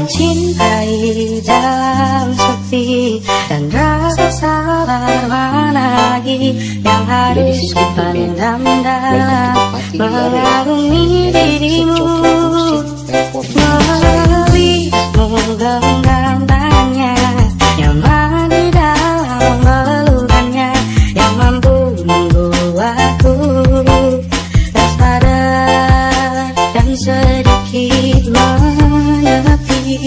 mencintai dalam sepi dan rasa salah mana lagi yang harus dipandang dalam mengarungi dirimu.